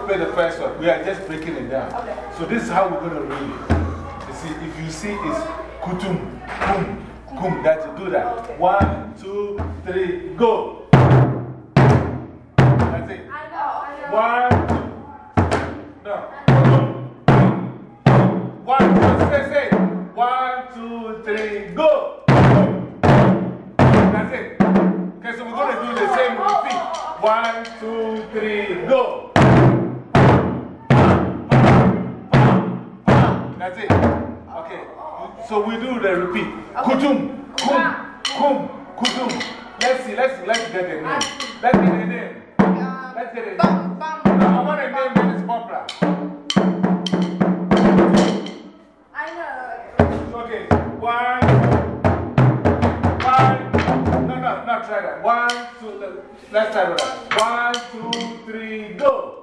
just play the first one. We are just breaking it down. Okay. So this is how we're going to read it. You see, if you see it's kutum, kum, kum, that's do that. One, two, three, go. That's it. I know, I know. One, two, no. One, two, say, say. One, two, three, go. That's it. Okay, so we're going to do the same repeat. One, two, three, go. That's it. Okay. So we do the repeat. Kutum, kum, kum, kutum. Let's see, let's let's get the name. Let's get the name. Let's get the name. I want a name that is popular. I know. Okay, one, one, no, no, not try that. One, two, let- let's with that. One, two, three, go.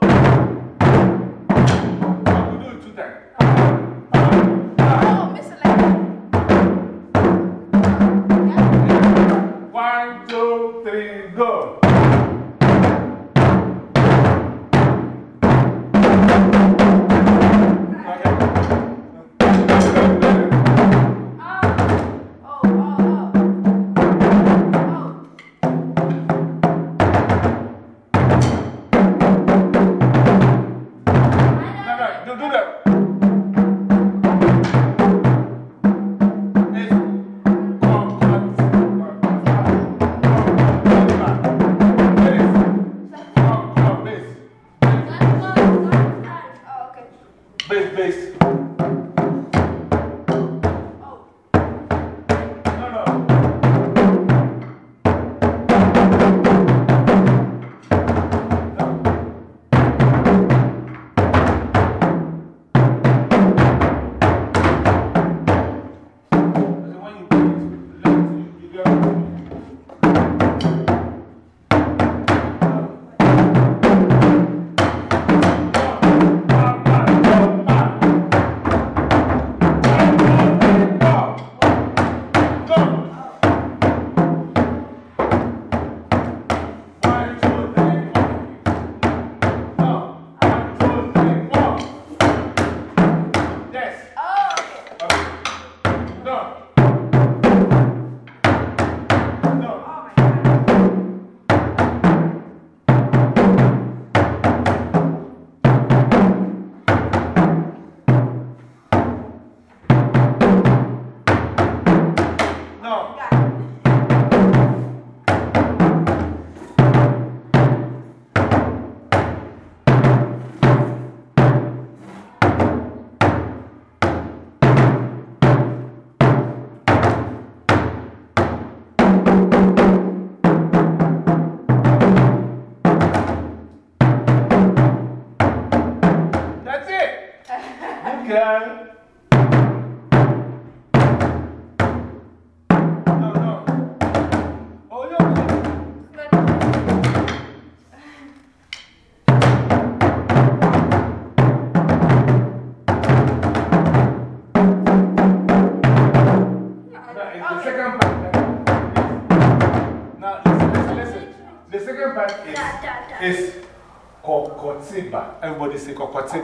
Everybody say.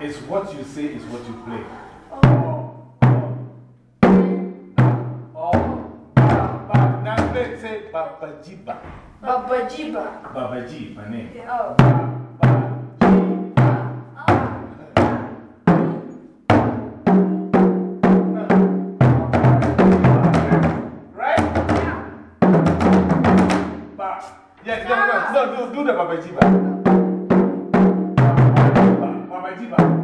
It's what you say is what you play. Oh. Oh, ba, now let's say babajiba. Babajiba. Babaji, my name. Oh. Right? Ba. Yeah, no, no, no, do, do the babajiba. Babajiba.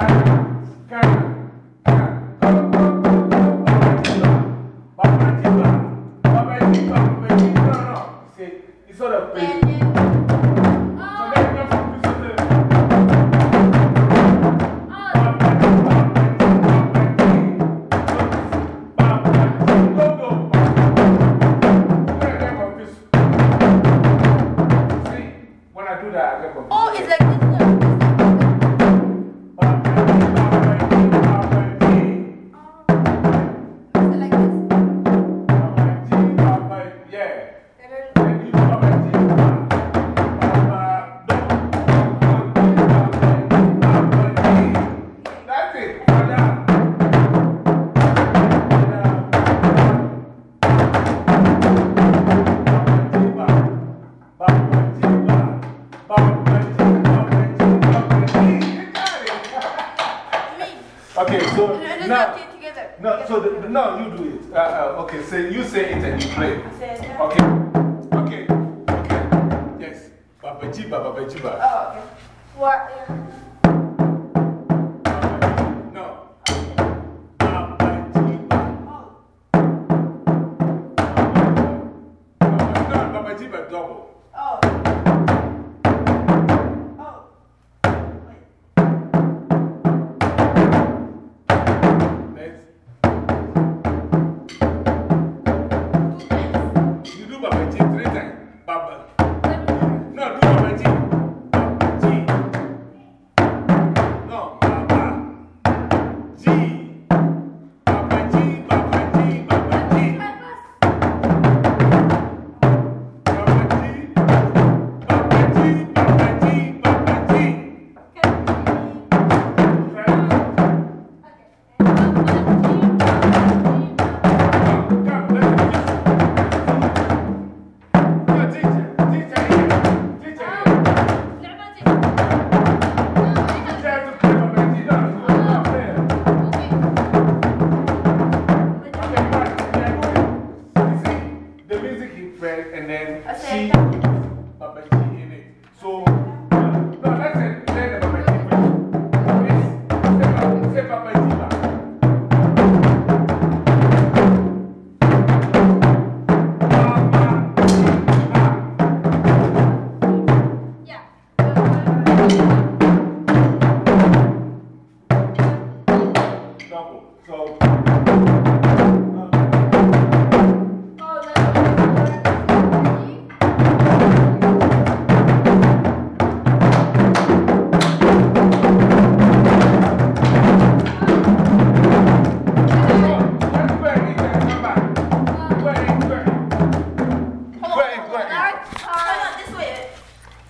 Thank you. say, you say it and you play. Okay. Okay. Okay. Yes. Baba Jiba, Baba Jiba. Oh, okay. What? and then she babaji in it. So, no, that's it. Then the babaji. Yes, say babaji. Double. So...